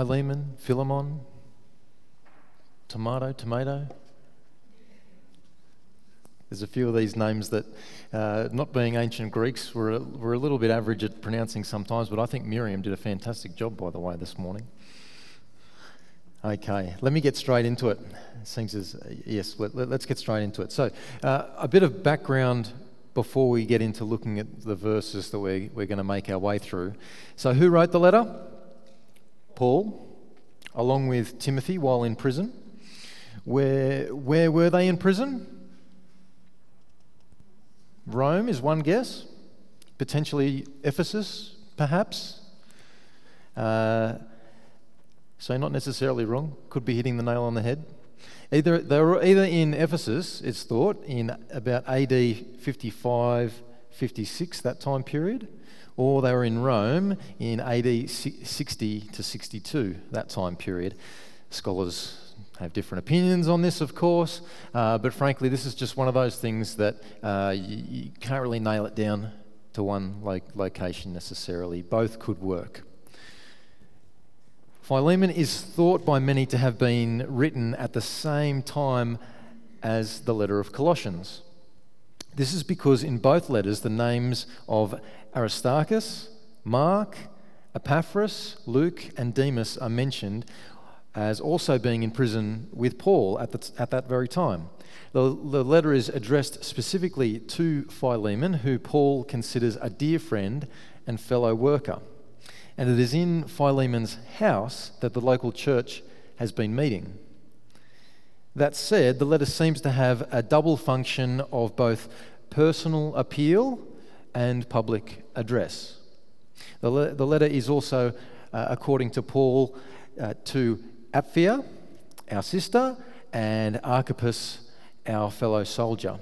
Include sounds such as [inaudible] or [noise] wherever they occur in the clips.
Philemon, Philemon, tomato, tomato. There's a few of these names that, uh, not being ancient Greeks, were a, were a little bit average at pronouncing sometimes, but I think Miriam did a fantastic job, by the way, this morning. Okay, let me get straight into it. seems as, yes, let, us get straight into it. So, uh, a bit of background before we get into looking at the verses that we're, we're going to make our way through. So, who wrote the letter? Paul, along with Timothy while in prison. Where, where were they in prison? Rome is one guess. Potentially Ephesus, perhaps. Uh, so, not necessarily wrong. Could be hitting the nail on the head. Either they were either in Ephesus, it's thought, in about AD 55, 56, that time period, or they were in Rome in AD 60 to 62, that time period. Scholars have different opinions on this, of course, uh, but frankly, this is just one of those things that uh, you, you, can't really nail it down to one lo- location necessarily. Both could work. Philemon is thought by many to have been written at the same time as the letter of Colossians. This is because in both letters the names of Aristarchus, Mark, Epaphras, Luke, and Demas are mentioned as also being in prison with Paul at, the, at that very time. The, the letter is addressed specifically to Philemon, who Paul considers a dear friend and fellow worker and it is in Philemon's house that the local church has been meeting. That said, the letter seems to have a double function of both personal appeal and public address. The, le- the letter is also, uh, according to Paul, uh, to Apphia, our sister, and Archippus, our fellow soldier.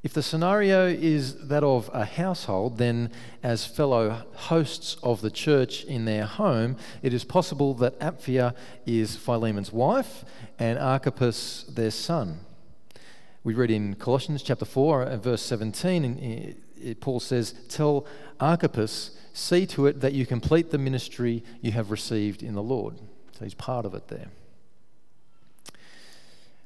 If the scenario is that of a household, then as fellow hosts of the church in their home, it is possible that Apphia is Philemon's wife and Archippus their son. We read in Colossians chapter 4, uh, verse 17, and Paul says, Tell Archippus, see to it that you complete the ministry you have received in the Lord. So he's part of it there.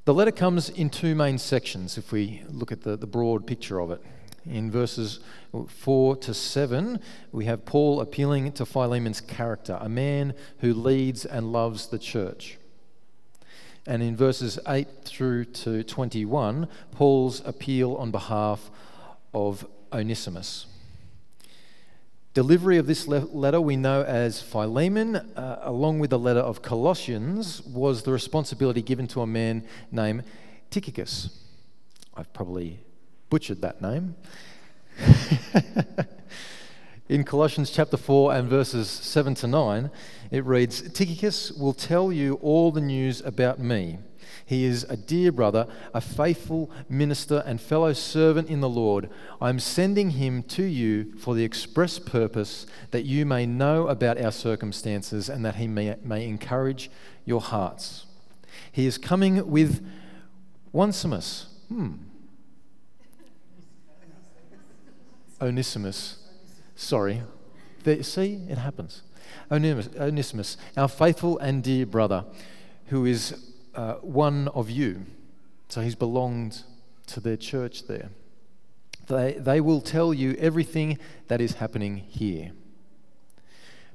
The letter comes in two main sections if we look at the, the broad picture of it. In verses 4 to 7, we have Paul appealing to Philemon's character, a man who leads and loves the church. And in verses 8 through to 21, Paul's appeal on behalf of Onesimus. Delivery of this letter we know as Philemon, uh, along with the letter of Colossians, was the responsibility given to a man named Tychicus. I've probably butchered that name. [laughs] In Colossians chapter 4 and verses 7 to 9, it reads Tychicus will tell you all the news about me he is a dear brother, a faithful minister, and fellow servant in the Lord. I am sending him to you for the express purpose that you may know about our circumstances and that he may, may encourage your hearts. He is coming with Onesimus. Hmm. Onesimus. Sorry. There, see, it happens. Onesimus, our faithful and dear brother, who is uh, one of you. So he's belonged to their church there. They, they will tell you everything that is happening here.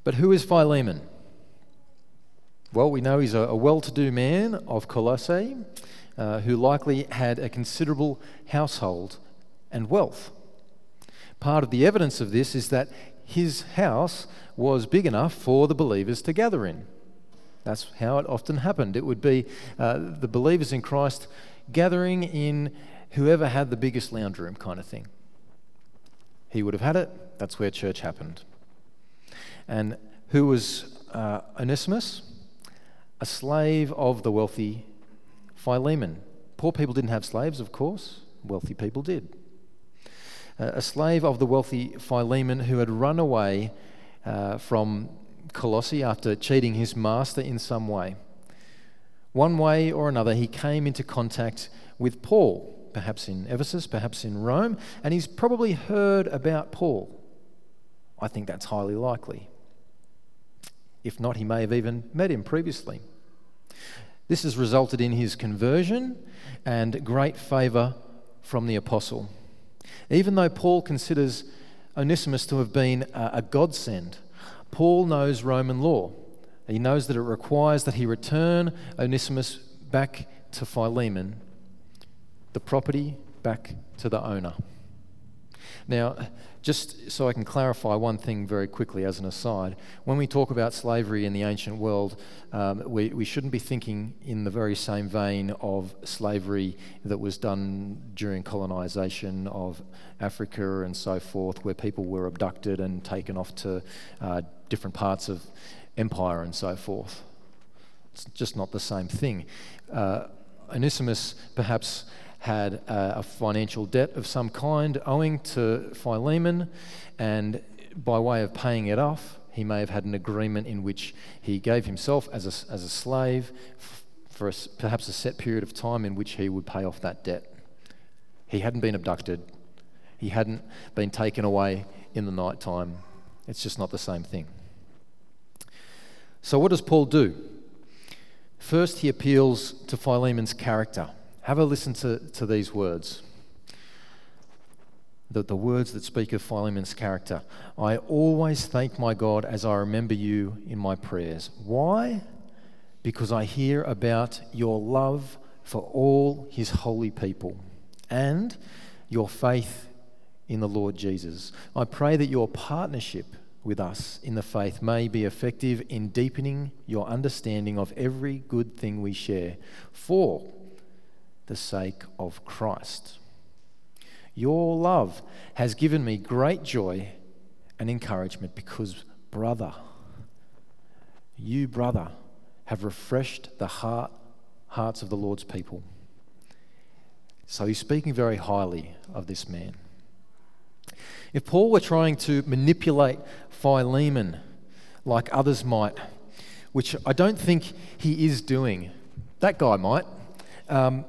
But who is Philemon? Well, we know he's a, a well to do man of Colossae uh, who likely had a considerable household and wealth. Part of the evidence of this is that his house was big enough for the believers to gather in. That's how it often happened. It would be uh, the believers in Christ gathering in whoever had the biggest lounge room kind of thing. He would have had it. That's where church happened. And who was uh, Onesimus? A slave of the wealthy Philemon. Poor people didn't have slaves, of course. Wealthy people did. Uh, a slave of the wealthy Philemon who had run away uh, from Colossae after cheating his master in some way. One way or another, he came into contact with Paul, perhaps in Ephesus, perhaps in Rome, and he's probably heard about Paul. I think that's highly likely. If not, he may have even met him previously. This has resulted in his conversion and great favour from the apostle. Even though Paul considers Onesimus to have been a godsend, Paul knows Roman law. He knows that it requires that he return Onesimus back to Philemon, the property back to the owner. Now, just so I can clarify one thing very quickly as an aside, when we talk about slavery in the ancient world, um, we, we shouldn't be thinking in the very same vein of slavery that was done during colonization of Africa and so forth, where people were abducted and taken off to uh, different parts of empire and so forth. It's just not the same thing. Uh, Onesimus perhaps had a, financial debt of some kind owing to Philemon, and by way of paying it off, he may have had an agreement in which he gave himself as a, as a slave for a, perhaps a set period of time in which he would pay off that debt. He hadn't been abducted, he hadn't been taken away in the night time. It's just not the same thing. So, what does Paul do? First, he appeals to Philemon's character. Have a listen to, to these words. The, the words that speak of Philemon's character. I always thank my God as I remember you in my prayers. Why? Because I hear about your love for all his holy people and your faith in the Lord Jesus. I pray that your partnership with us in the faith may be effective in deepening your understanding of every good thing we share. For the sake of Christ. Your love has given me great joy and encouragement because, brother, you, brother, have refreshed the heart, hearts of the Lord's people. So he's speaking very highly of this man. If Paul were trying to manipulate Philemon like others might, which I don't think he is doing, that guy might. Um,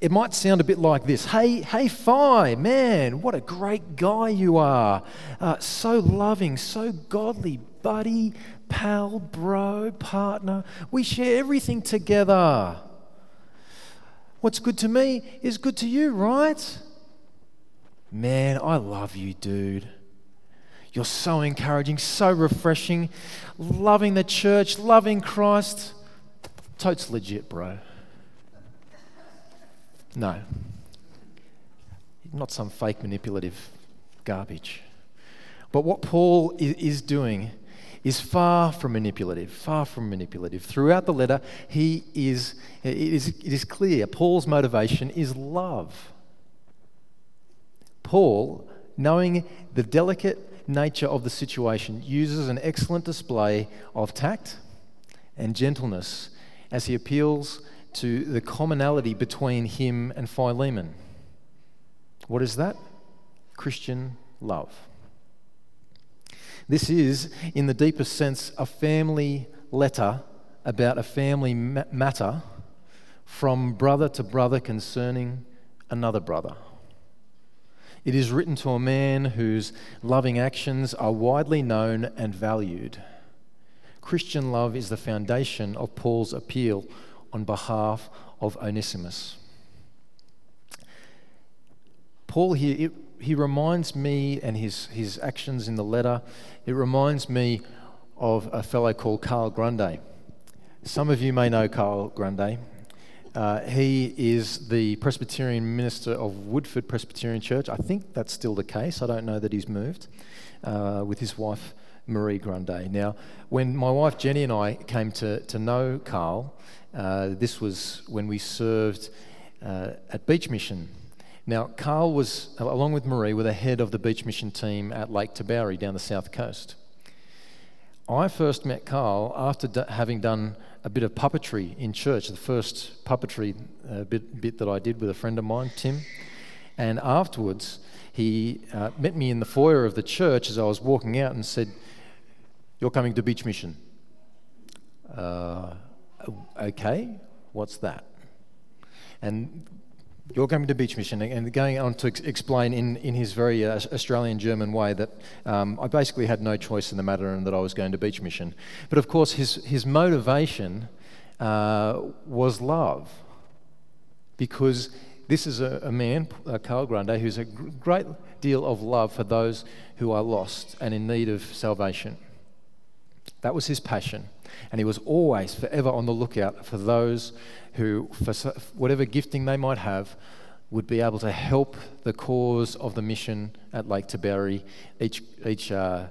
it might sound a bit like this Hey, hey, Phi, man, what a great guy you are. Uh, so loving, so godly, buddy, pal, bro, partner. We share everything together. What's good to me is good to you, right? Man, I love you, dude. You're so encouraging, so refreshing, loving the church, loving Christ. Totes legit, bro. No. Not some fake manipulative garbage. But what Paul is doing is far from manipulative, far from manipulative. Throughout the letter, he is, it, is, it is clear Paul's motivation is love. Paul, knowing the delicate nature of the situation, uses an excellent display of tact and gentleness as he appeals to the commonality between him and Philemon. What is that? Christian love. This is, in the deepest sense, a family letter about a family matter from brother to brother concerning another brother. It is written to a man whose loving actions are widely known and valued. Christian love is the foundation of Paul's appeal on behalf of Onesimus. Paul here, he reminds me, and his, his actions in the letter, it reminds me of a fellow called Carl Grundy. Some of you may know Carl Grundy. Uh, he is the Presbyterian minister of Woodford Presbyterian Church. I think that's still the case. I don't know that he's moved uh, with his wife Marie Grundy. Now, when my wife Jenny and I came to, to know Carl, uh, this was when we served uh, at Beach Mission. Now, Carl was, along with Marie, were the head of the Beach Mission team at Lake Tabourie down the south coast. I first met Carl after d- having done a bit of puppetry in church, the first puppetry uh, bit, bit that I did with a friend of mine, Tim. And afterwards, he uh, met me in the foyer of the church as I was walking out and said, You're coming to Beach Mission. Uh, okay, what's that? And you're going to beach mission, and going on to ex- explain in, in his very uh, Australian German way that um, I basically had no choice in the matter and that I was going to beach mission. But of course, his, his motivation uh, was love. Because this is a, a man, uh, Carl Grande, who's a gr- great deal of love for those who are lost and in need of salvation. That was his passion. And he was always, forever on the lookout for those who, for whatever gifting they might have, would be able to help the cause of the mission at Lake Tabourie each, each uh,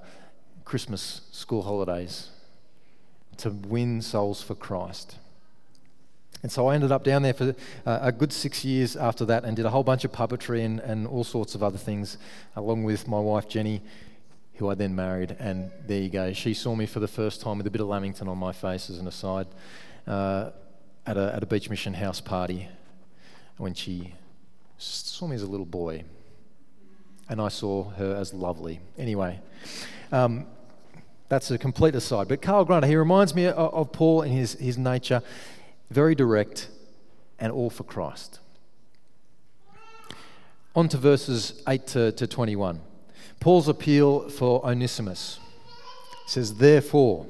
Christmas school holidays to win souls for Christ. And so I ended up down there for uh, a good six years after that and did a whole bunch of puppetry and, and all sorts of other things, along with my wife Jenny, who I then married. And there you go. She saw me for the first time with a bit of Lamington on my face as an aside uh, at, a, at a beach mission house party when she saw me as a little boy. And I saw her as lovely. Anyway, um, that's a complete aside. But Carl Grande, he reminds me of, of Paul in his, his nature, very direct and all for Christ. On to verses 8 to, to 21. Paul's appeal for Onesimus says, Therefore,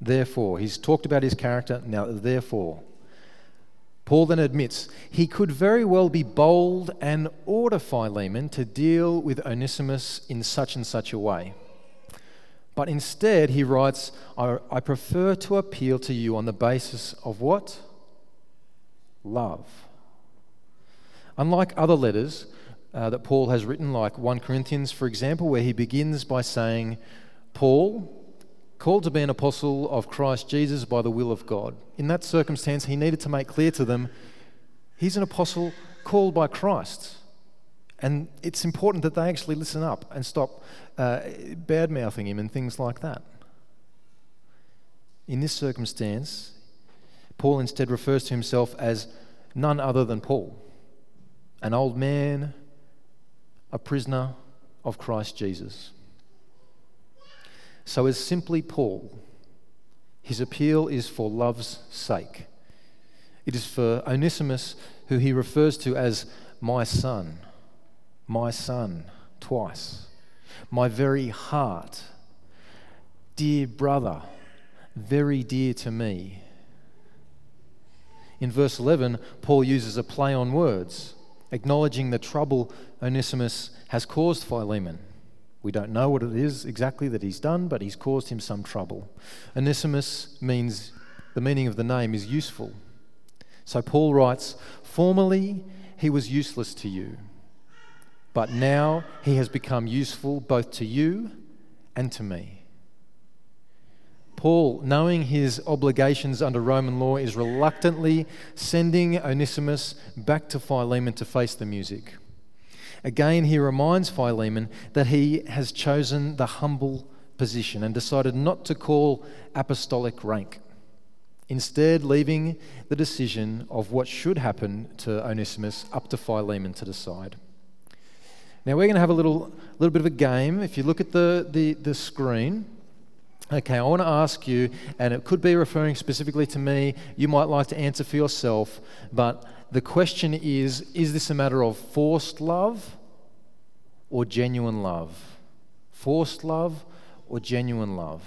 therefore, he's talked about his character, now, therefore. Paul then admits he could very well be bold and order Philemon to deal with Onesimus in such and such a way. But instead, he writes, I, I prefer to appeal to you on the basis of what? Love. Unlike other letters, uh, that Paul has written, like 1 Corinthians, for example, where he begins by saying, Paul, called to be an apostle of Christ Jesus by the will of God. In that circumstance, he needed to make clear to them he's an apostle called by Christ. And it's important that they actually listen up and stop uh, bad mouthing him and things like that. In this circumstance, Paul instead refers to himself as none other than Paul, an old man a prisoner of Christ Jesus. So, as simply Paul, his appeal is for love's sake. It is for Onesimus, who he refers to as my son, my son, twice, my very heart, dear brother, very dear to me. In verse 11, Paul uses a play on words acknowledging the trouble Onesimus has caused Philemon. We don't know what it is exactly that he's done, but he's caused him some trouble. Onesimus means, the meaning of the name is useful. So Paul writes, Formerly he was useless to you, but now he has become useful both to you and to me. Paul, knowing his obligations under Roman law, is reluctantly sending Onesimus back to Philemon to face the music. Again, he reminds Philemon that he has chosen the humble position and decided not to call apostolic rank, instead, leaving the decision of what should happen to Onesimus up to Philemon to decide. Now, we're going to have a little, little bit of a game. If you look at the, the, the screen, Okay, I want to ask you, and it could be referring specifically to me, you might like to answer for yourself, but the question is is this a matter of forced love or genuine love? Forced love or genuine love?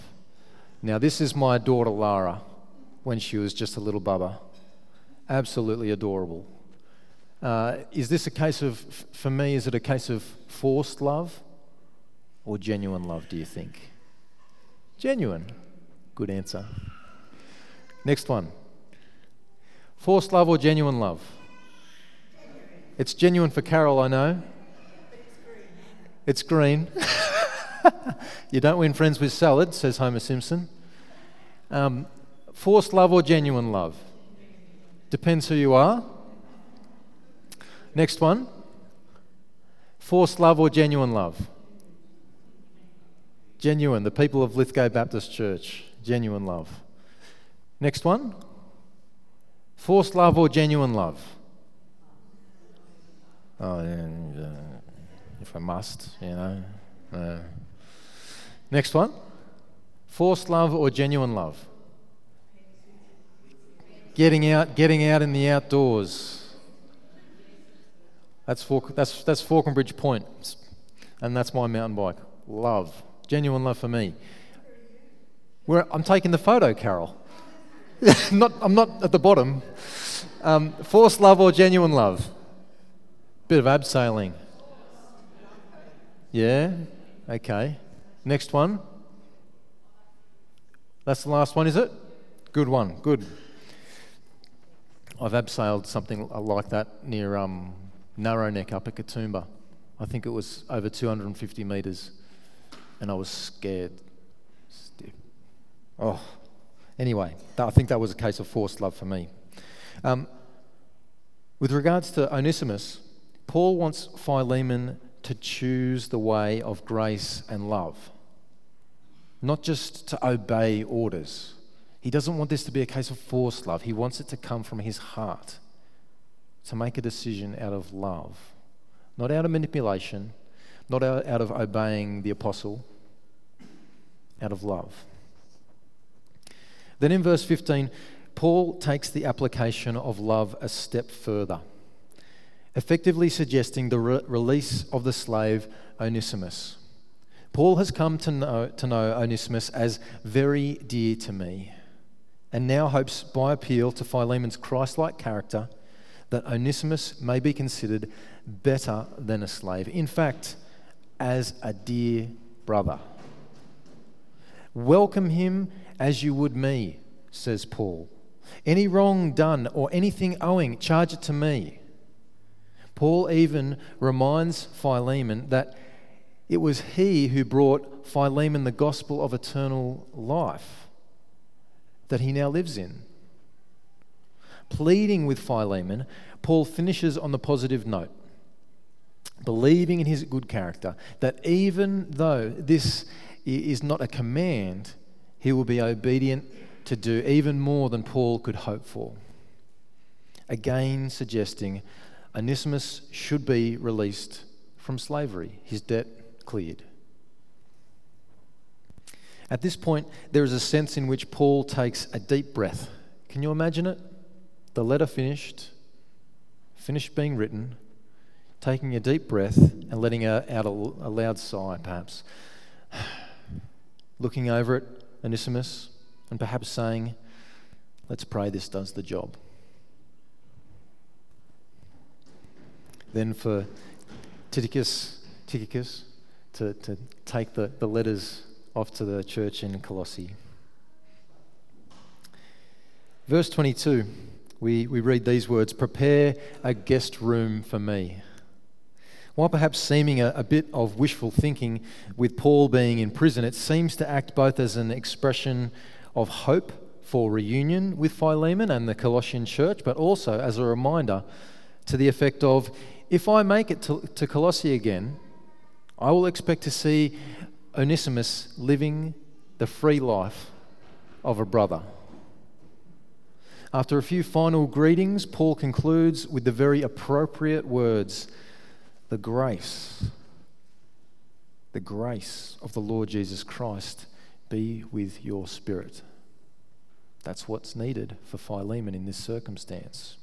Now, this is my daughter Lara when she was just a little bubba. Absolutely adorable. Uh, is this a case of, for me, is it a case of forced love or genuine love, do you think? Genuine. Good answer. Next one. Forced love or genuine love? It's genuine for Carol, I know. It's green. [laughs] you don't win friends with salad, says Homer Simpson. Um, forced love or genuine love? Depends who you are. Next one. Forced love or genuine love? Genuine, the people of Lithgow Baptist Church. Genuine love. Next one. Forced love or genuine love? Oh, yeah, if I must, you know. Uh. Next one. Forced love or genuine love? Getting out, getting out in the outdoors. That's, Falk, that's, that's Falconbridge Point, and that's my mountain bike. Love, genuine love for me. Where I'm taking the photo, Carol. [laughs] not, I'm not at the bottom. Um, forced love or genuine love? Bit of abseiling. Yeah? Okay. Next one. That's the last one, is it? Good one. Good. I've abseiled something like that near um, Narrow Neck up at Katoomba. I think it was over 250 metres, and I was scared. Stiff. Oh, anyway, I think that was a case of forced love for me. Um, with regards to Onesimus, Paul wants Philemon to choose the way of grace and love, not just to obey orders. He doesn't want this to be a case of forced love. He wants it to come from his heart, to make a decision out of love, not out of manipulation, not out, out of obeying the apostle, out of love. Then in verse 15, Paul takes the application of love a step further effectively suggesting the re- release of the slave Onesimus. Paul has come to know, to know Onesimus as very dear to me, and now hopes by appeal to Philemon's Christ like character that Onesimus may be considered better than a slave. In fact, as a dear brother. Welcome him as you would me, says Paul. Any wrong done or anything owing, charge it to me. Paul even reminds Philemon that it was he who brought Philemon the gospel of eternal life that he now lives in. Pleading with Philemon, Paul finishes on the positive note, believing in his good character, that even though this is not a command, he will be obedient to do even more than Paul could hope for. Again, suggesting Onesimus should be released from slavery, his debt cleared. At this point, there is a sense in which Paul takes a deep breath. Can you imagine it? The letter finished, finished being written, taking a deep breath and letting out a, a loud sigh, perhaps. [sighs] Looking over at Onesimus and perhaps saying, Let's pray this does the job. then for Tychicus, Tychicus to, to take the, the letters off to the church in Colossae. Verse 22, we, we read these words Prepare a guest room for me. While perhaps seeming a, a, bit of wishful thinking with Paul being in prison, it seems to act both as an expression of hope for reunion with Philemon and the Colossian church, but also as a reminder to the effect of if I make it to, to Colossae again, I will expect to see Onesimus living the free life of a brother. After a few final greetings, Paul concludes with the very appropriate words the grace, the grace of the Lord Jesus Christ be with your spirit. That's what's needed for Philemon in this circumstance.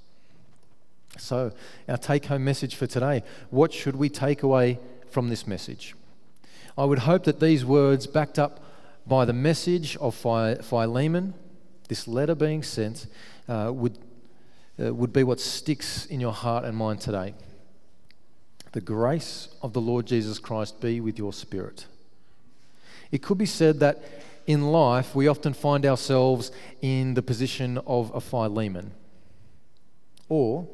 So, our take home message for today what should we take away from this message? I would hope that these words, backed up by the message of Philemon, this letter being sent, uh, would, uh, would be what sticks in your heart and mind today. The grace of the Lord Jesus Christ be with your spirit. It could be said that in life we often find ourselves in the position of a Philemon. Or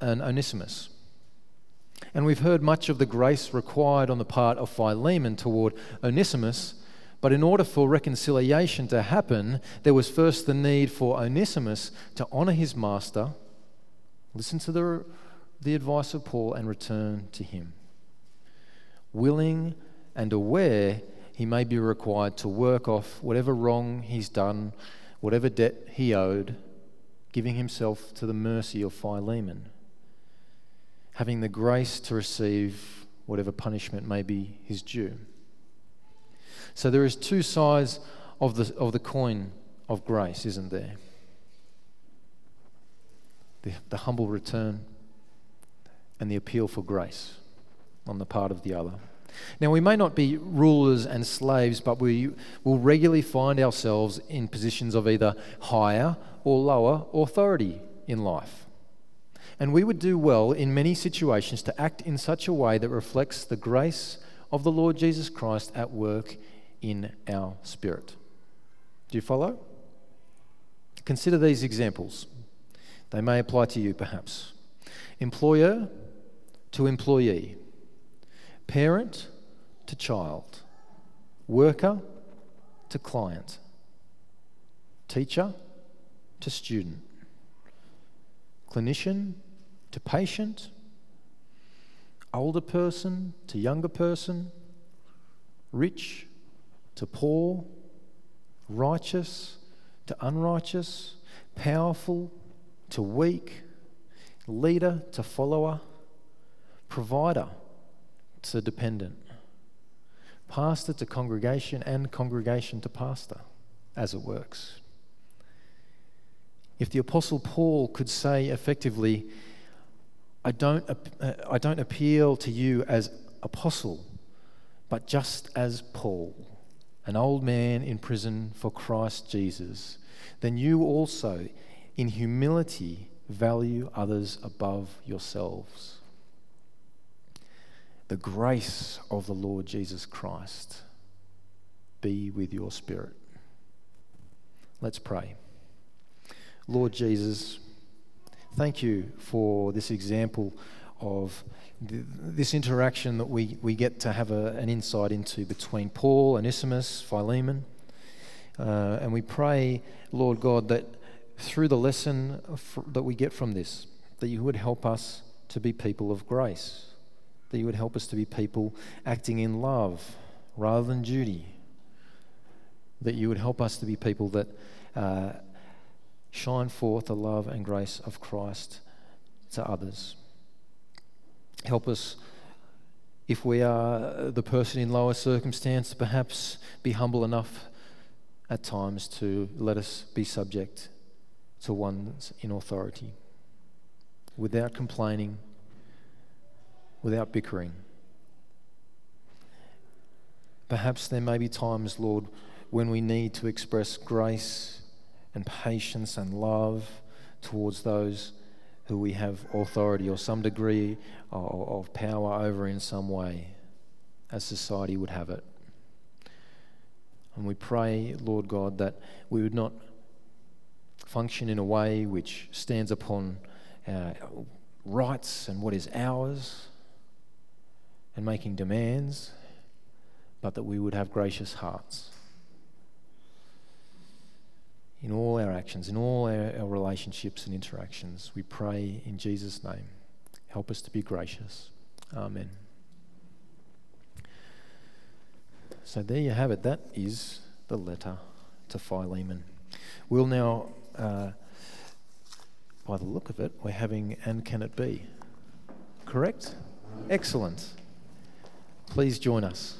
an Onesimus. And we've heard much of the grace required on the part of Philemon toward Onesimus, but in order for reconciliation to happen, there was first the need for Onesimus to honour his master, listen to the, the advice of Paul, and return to him. Willing and aware, he may be required to work off whatever wrong he's done, whatever debt he owed, giving himself to the mercy of Philemon having the grace to receive whatever punishment may be his due. So there is two sides of the, of the coin of grace, isn't there? The, the humble return and the appeal for grace on the part of the other. Now, we may not be rulers and slaves, but we will regularly find ourselves in positions of either higher or lower authority in life. And we would do well in many situations to act in such a way that reflects the grace of the Lord Jesus Christ at work in our spirit. Do you follow? Consider these examples. They may apply to you, perhaps. Employer to employee, parent to child, worker to client, teacher to student, clinician to patient, older person to younger person, rich to poor, righteous to unrighteous, powerful to weak, leader to follower, provider to dependent, pastor to congregation, and congregation to pastor, as it works. If the Apostle Paul could say effectively, I don't, uh, I don't appeal to you as apostle, but just as Paul, an old man in prison for Christ Jesus, then you also, in humility, value others above yourselves. The grace of the Lord Jesus Christ be with your spirit. Let's pray. Lord Jesus, thank you for this example of this interaction that we, we get to have a, an insight into between Paul, and Onesimus, Philemon. Uh, and we pray, Lord God, that through the lesson that we get from this, that you would help us to be people of grace, that you would help us to be people acting in love rather than duty, that you would help us to be people that uh, shine forth the love and grace of Christ to others. Help us, if we are the person in lower circumstance, perhaps be humble enough at times to let us be subject to ones in authority without complaining, without bickering. Perhaps there may be times, Lord, when we need to express grace and patience and love towards those who we have authority or some degree of, power over in some way, as society would have it. And we pray, Lord God, that we would not function in a way which stands upon our rights and what is ours and making demands, but that we would have gracious hearts in all our actions, in all our, our, relationships and interactions. We pray in Jesus' name. Help us to be gracious. Amen. So there you have it. That is the letter to Philemon. We'll now uh, by the look of it, we're having and can it be? Correct? Excellent. Please join us.